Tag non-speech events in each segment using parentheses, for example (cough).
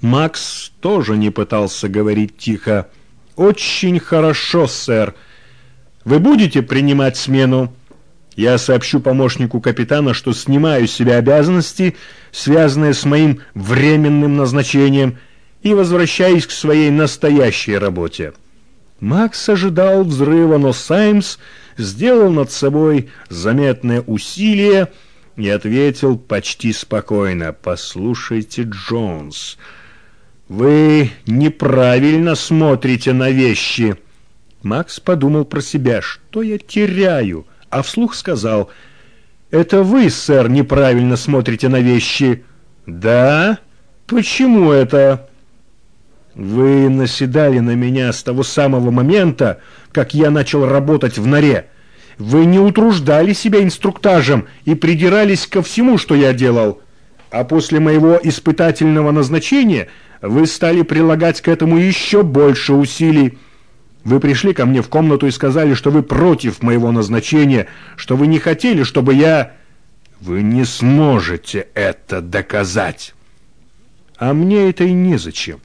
Макс тоже не пытался говорить тихо. «Очень хорошо, сэр. Вы будете принимать смену?» Я сообщу помощнику капитана, что снимаю с себя обязанности, связанные с моим временным назначением, и возвращаюсь к своей настоящей работе. Макс ожидал взрыва, но Саймс сделал над собой заметное усилие и ответил почти спокойно. «Послушайте, Джонс, вы неправильно смотрите на вещи». Макс подумал про себя, что я теряю, а вслух сказал, «Это вы, сэр, неправильно смотрите на вещи». «Да? Почему это?» «Вы наседали на меня с того самого момента, как я начал работать в норе. Вы не утруждали себя инструктажем и придирались ко всему, что я делал. А после моего испытательного назначения вы стали прилагать к этому еще больше усилий». Вы пришли ко мне в комнату и сказали, что вы против моего назначения, что вы не хотели, чтобы я... Вы не сможете это доказать. А мне это и незачем.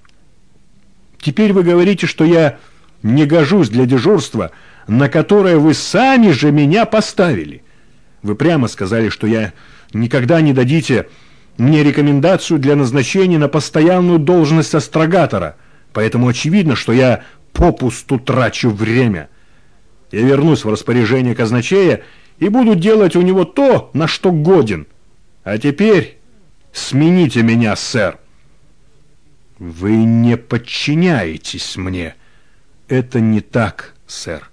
Теперь вы говорите, что я не гожусь для дежурства, на которое вы сами же меня поставили. Вы прямо сказали, что я никогда не дадите мне рекомендацию для назначения на постоянную должность астрогатора, поэтому очевидно, что я попусту трачу время. Я вернусь в распоряжение казначея и буду делать у него то, на что годен. А теперь смените меня, сэр. Вы не подчиняетесь мне. Это не так, сэр.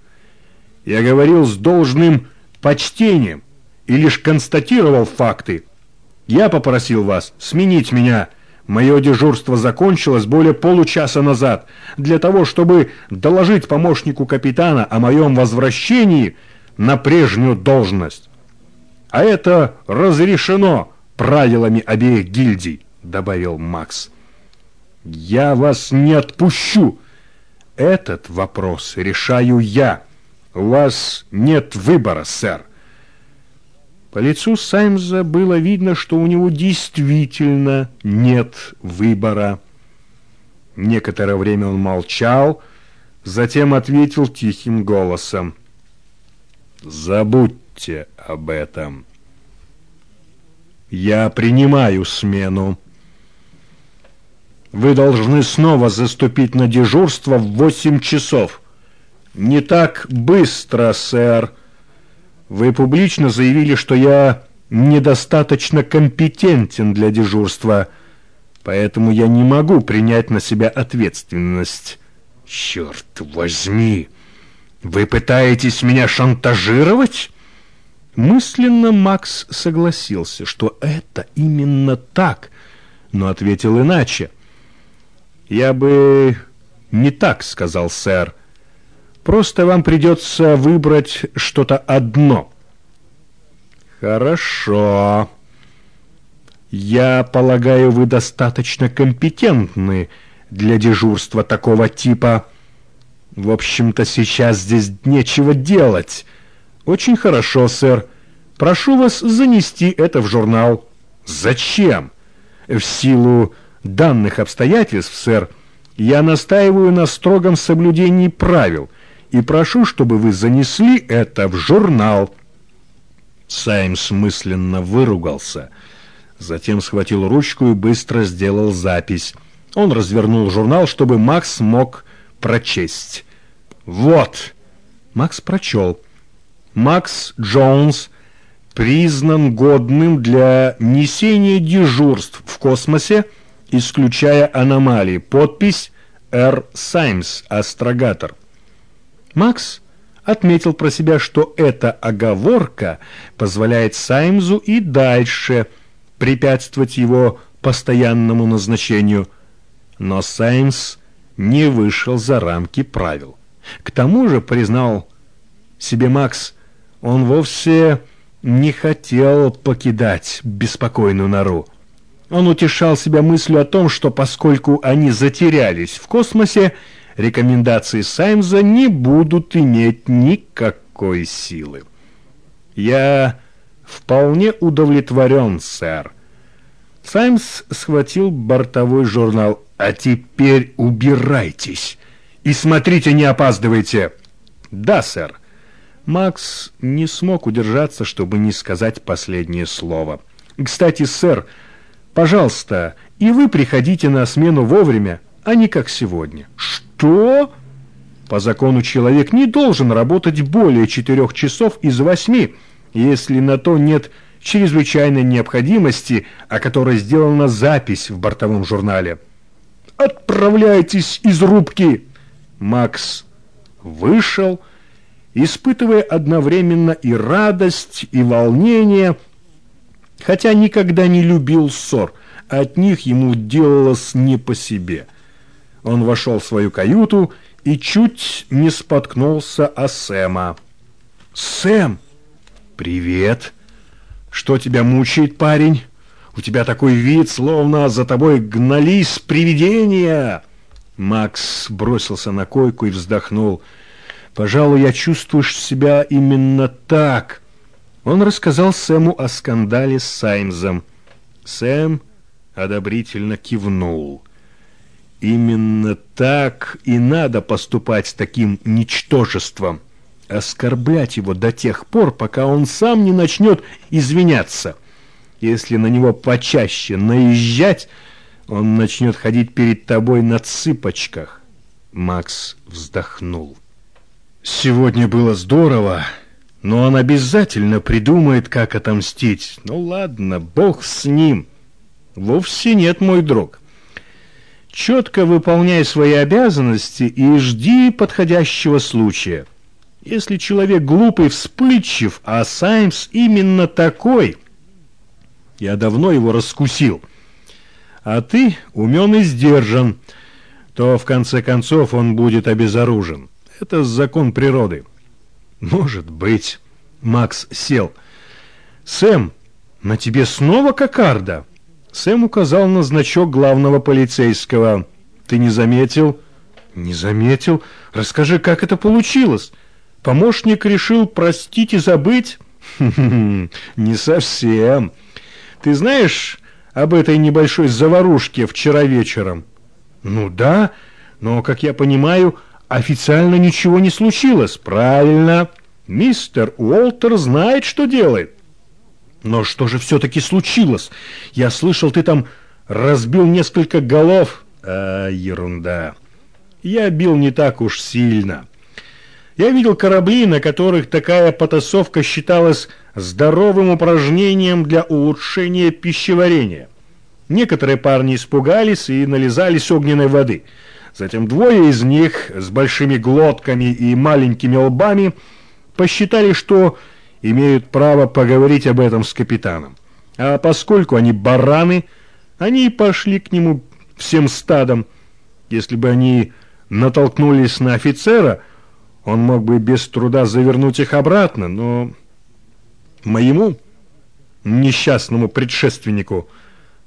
Я говорил с должным почтением и лишь констатировал факты. Я попросил вас сменить меня Мое дежурство закончилось более получаса назад. Для того, чтобы доложить помощнику капитана о моем возвращении на прежнюю должность. А это разрешено правилами обеих гильдий, добавил Макс. Я вас не отпущу. Этот вопрос решаю я. У вас нет выбора, сэр. По лицу Саймза было видно, что у него действительно нет выбора. Некоторое время он молчал, затем ответил тихим голосом. «Забудьте об этом. Я принимаю смену. Вы должны снова заступить на дежурство в восемь часов. Не так быстро, сэр». Вы публично заявили, что я недостаточно компетентен для дежурства, поэтому я не могу принять на себя ответственность. Черт возьми! Вы пытаетесь меня шантажировать? Мысленно Макс согласился, что это именно так, но ответил иначе. «Я бы не так сказал, сэр. Просто вам придется выбрать что-то одно. Хорошо. Я полагаю, вы достаточно компетентны для дежурства такого типа. В общем-то, сейчас здесь нечего делать. Очень хорошо, сэр. Прошу вас занести это в журнал. Зачем? В силу данных обстоятельств, сэр, я настаиваю на строгом соблюдении правил – и прошу, чтобы вы занесли это в журнал». Саймс мысленно выругался. Затем схватил ручку и быстро сделал запись. Он развернул журнал, чтобы Макс мог прочесть. «Вот!» Макс прочел. «Макс Джонс признан годным для несения дежурств в космосе, исключая аномалии. Подпись «Р. Саймс, астрогатор». Макс отметил про себя, что эта оговорка позволяет Саймзу и дальше препятствовать его постоянному назначению. Но Саймс не вышел за рамки правил. К тому же, признал себе Макс, он вовсе не хотел покидать беспокойную нору. Он утешал себя мыслью о том, что поскольку они затерялись в космосе, рекомендации Саймза не будут иметь никакой силы. Я вполне удовлетворен, сэр. Саймс схватил бортовой журнал. «А теперь убирайтесь и смотрите, не опаздывайте!» «Да, сэр». Макс не смог удержаться, чтобы не сказать последнее слово. «Кстати, сэр, пожалуйста, и вы приходите на смену вовремя, а не как сегодня». «Что?» По закону человек не должен работать более четырех часов из восьми, если на то нет чрезвычайной необходимости, о которой сделана запись в бортовом журнале. «Отправляйтесь из рубки!» Макс вышел, испытывая одновременно и радость, и волнение, хотя никогда не любил ссор, от них ему делалось не по себе. Он вошел в свою каюту и чуть не споткнулся о Сэма. «Сэм! Привет! Что тебя мучает, парень? У тебя такой вид, словно за тобой гнались привидения!» Макс бросился на койку и вздохнул. «Пожалуй, я чувствую себя именно так». Он рассказал Сэму о скандале с Саймзом. Сэм одобрительно кивнул. Именно так и надо поступать с таким ничтожеством. Оскорблять его до тех пор, пока он сам не начнет извиняться. Если на него почаще наезжать, он начнет ходить перед тобой на цыпочках. Макс вздохнул. Сегодня было здорово, но он обязательно придумает, как отомстить. Ну ладно, бог с ним. Вовсе нет, мой друг. Четко выполняй свои обязанности и жди подходящего случая. Если человек глупый, вспыльчив, а Саймс именно такой, я давно его раскусил, а ты умен и сдержан, то в конце концов он будет обезоружен. Это закон природы. Может быть. Макс сел. Сэм, на тебе снова кокарда? Сэм указал на значок главного полицейского. «Ты не заметил?» «Не заметил. Расскажи, как это получилось?» Помощник решил простить и забыть? (laughs) Не совсем. Ты знаешь об этой небольшой заварушке вчера вечером? Ну да, но, как я понимаю, официально ничего не случилось. Правильно. Мистер Уолтер знает, что делает. Но что же все-таки случилось? Я слышал, ты там разбил несколько голов. А, ерунда. Я бил не так уж сильно. Я видел корабли, на которых такая потасовка считалась здоровым упражнением для улучшения пищеварения. Некоторые парни испугались и нализались огненной воды. Затем двое из них с большими глотками и маленькими лбами посчитали, что имеют право поговорить об этом с капитаном. А поскольку они бараны, они пошли к нему всем стадом. Если бы они натолкнулись на офицера, он мог бы без труда завернуть их обратно, но моему несчастному предшественнику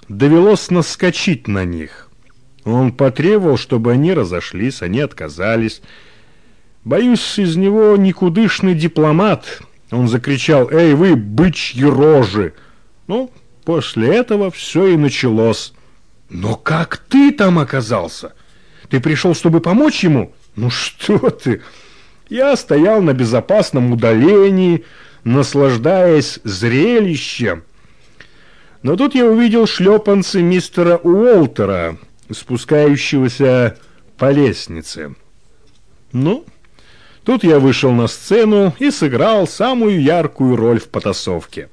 довелось наскочить на них. Он потребовал, чтобы они разошлись, они отказались. Боюсь, из него никудышный дипломат — он закричал «Эй, вы, бычьи рожи!» Ну, после этого все и началось. «Но как ты там оказался? Ты пришел, чтобы помочь ему?» «Ну что ты!» Я стоял на безопасном удалении, наслаждаясь зрелищем. Но тут я увидел шлепанцы мистера Уолтера, спускающегося по лестнице. Ну, Тут я вышел на сцену и сыграл самую яркую роль в потасовке.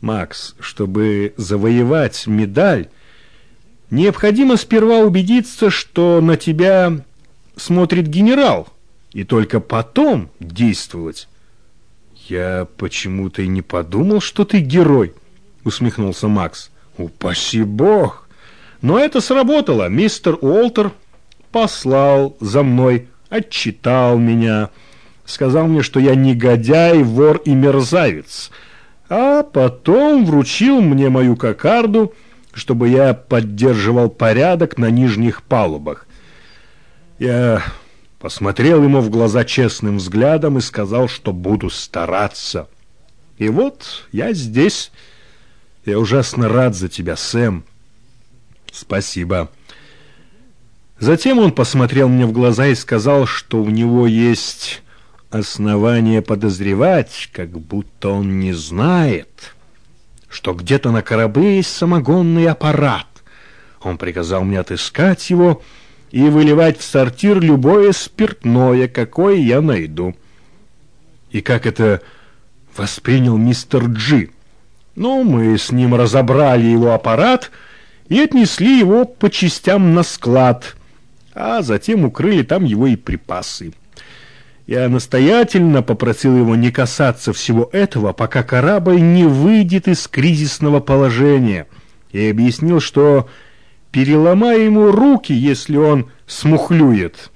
Макс, чтобы завоевать медаль, необходимо сперва убедиться, что на тебя смотрит генерал, и только потом действовать. Я почему-то и не подумал, что ты герой, усмехнулся Макс. Упаси бог! Но это сработало. Мистер Уолтер послал за мной отчитал меня, сказал мне, что я негодяй, вор и мерзавец, а потом вручил мне мою кокарду, чтобы я поддерживал порядок на нижних палубах. Я посмотрел ему в глаза честным взглядом и сказал, что буду стараться. И вот я здесь. Я ужасно рад за тебя, Сэм. Спасибо. Затем он посмотрел мне в глаза и сказал, что у него есть основания подозревать, как будто он не знает, что где-то на корабле есть самогонный аппарат. Он приказал мне отыскать его и выливать в сортир любое спиртное, какое я найду. И как это воспринял мистер Джи? Ну, мы с ним разобрали его аппарат и отнесли его по частям на склад, а затем укрыли там его и припасы. Я настоятельно попросил его не касаться всего этого, пока корабль не выйдет из кризисного положения, и объяснил, что переломаю ему руки, если он смухлюет».